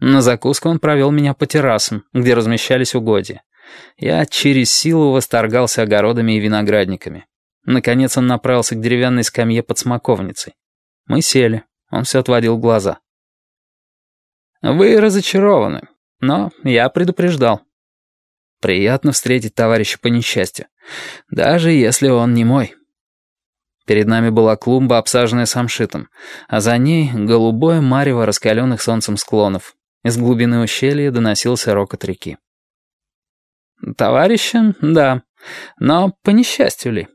На закуску он провел меня по террасам, где размещались угодья. Я через силу восторгался огородами и виноградниками. Наконец он направился к деревянной скамье под смоковницей. Мы сели, он все отводил глаза. «Вы разочарованы, но я предупреждал. Приятно встретить товарища по несчастью, даже если он не мой». Перед нами была клумба, обсаженная самшитом, а за ней голубое марево раскаленных солнцем склонов. Из глубины ущелья доносился рокот реки. «Товарища, да, но по несчастью ли?»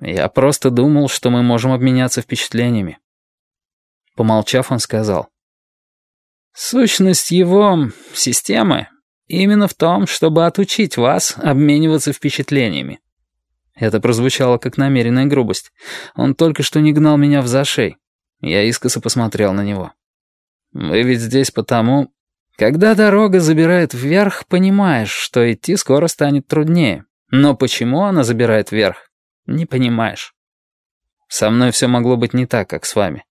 «Я просто думал, что мы можем обменяться впечатлениями». Помолчав, он сказал. «Сущность его системы именно в том, чтобы отучить вас обмениваться впечатлениями. Это прозвучало как намеренная грубость. Он только что не гнал меня в зашей. Я искоса посмотрел на него. «Вы ведь здесь потому...» «Когда дорога забирает вверх, понимаешь, что идти скоро станет труднее. Но почему она забирает вверх, не понимаешь. Со мной все могло быть не так, как с вами».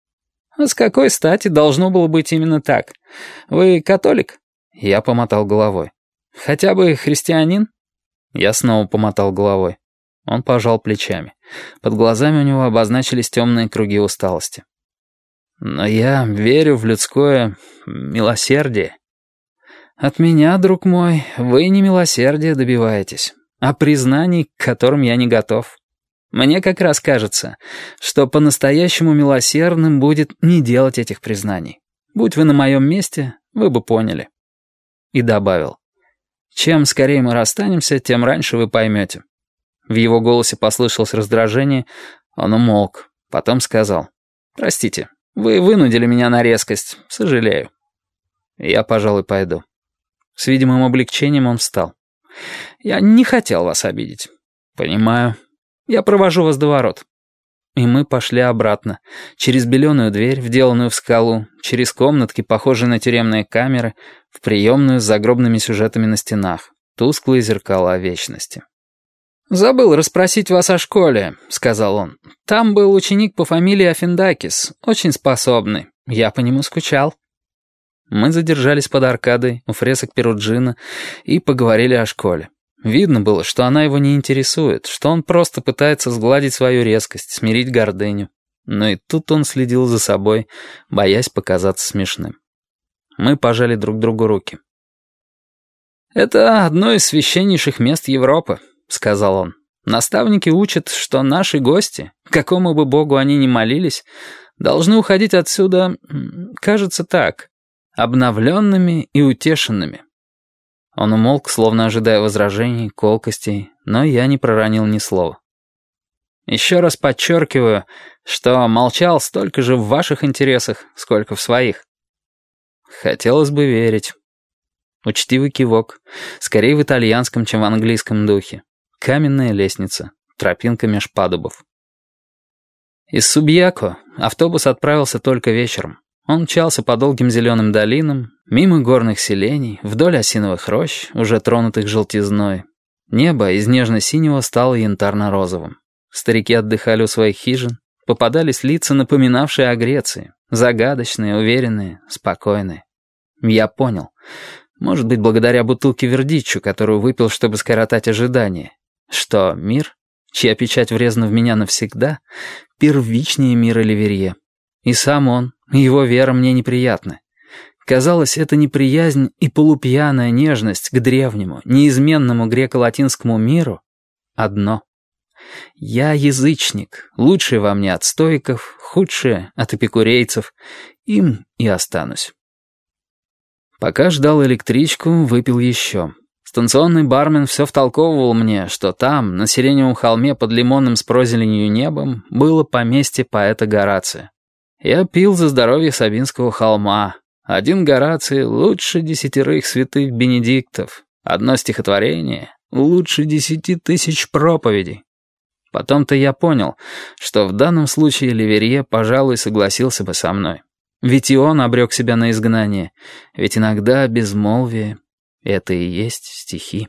«А с какой стати должно было быть именно так? Вы католик?» Я помотал головой. «Хотя бы христианин?» Я снова помотал головой. Он пожал плечами. Под глазами у него обозначились темные круги усталости. «Но я верю в людское милосердие. От меня, друг мой, вы не милосердия добиваетесь, а признаний, к которым я не готов. Мне как раз кажется, что по-настоящему милосердным будет не делать этих признаний. Будь вы на моем месте, вы бы поняли». И добавил. «Чем скорее мы расстанемся, тем раньше вы поймете». В его голосе послышалось раздражение, он умолк, потом сказал. «Простите, вы вынудили меня на резкость, сожалею». «Я, пожалуй, пойду». С видимым облегчением он встал. «Я не хотел вас обидеть». «Понимаю. Я провожу вас до ворот». И мы пошли обратно, через беленую дверь, вделанную в скалу, через комнатки, похожие на тюремные камеры, в приемную с загробными сюжетами на стенах, тусклые зеркала вечности. «Забыл расспросить вас о школе», — сказал он. «Там был ученик по фамилии Афиндакис, очень способный. Я по нему скучал». Мы задержались под аркадой у фресок Перуджина и поговорили о школе. Видно было, что она его не интересует, что он просто пытается сгладить свою резкость, смирить гордыню. Но и тут он следил за собой, боясь показаться смешным. Мы пожали друг другу руки. «Это одно из священнейших мест Европы», — сказал он. «Наставники учат, что наши гости, какому бы богу они ни молились, должны уходить отсюда, кажется так, обновленными и утешенными». Он умолк, словно ожидая возражений, колкостей, но я не проронил ни слова. «Еще раз подчеркиваю, что молчал столько же в ваших интересах, сколько в своих». Хотелось бы верить. Учтивый кивок, скорее в итальянском, чем в английском духе. Каменная лестница, тропинка меж падубов. Из Субьяко автобус отправился только вечером. Он мчался по долгим зеленым долинам, мимо горных селений, вдоль осиновых рощ, уже тронутых желтизной. Небо из нежно-синего стало янтарно-розовым. Старики отдыхали у своих хижин, попадались лица, напоминавшие о Греции, загадочные, уверенные, спокойные. Я понял. Может быть, благодаря бутылке вердичу, которую выпил, чтобы скоротать ожидания. Что мир, чья печать врезана в меня навсегда, первичнее мира Ливерье. И сам он, и его вера мне неприятны. Казалось, это неприязнь и полупьяная нежность к древнему, неизменному греко-латинскому миру одно. Я язычник, лучший во мне от стоиков, худшее от эпикурейцев, им и останусь. Пока ждал электричку, выпил еще. Станционный бармен все втолковывал мне, что там, на сиреневом холме под лимонным с прозеленью небом, было поместье поэта Горация. Я пил за здоровье Сабинского холма. Один Гораций лучше десятерых святых Бенедиктов. Одно стихотворение лучше десяти тысяч проповедей. Потом-то я понял, что в данном случае Ливерье, пожалуй, согласился бы со мной. Ведь и он обрек себя на изгнание. Ведь иногда безмолвие это и есть стихи.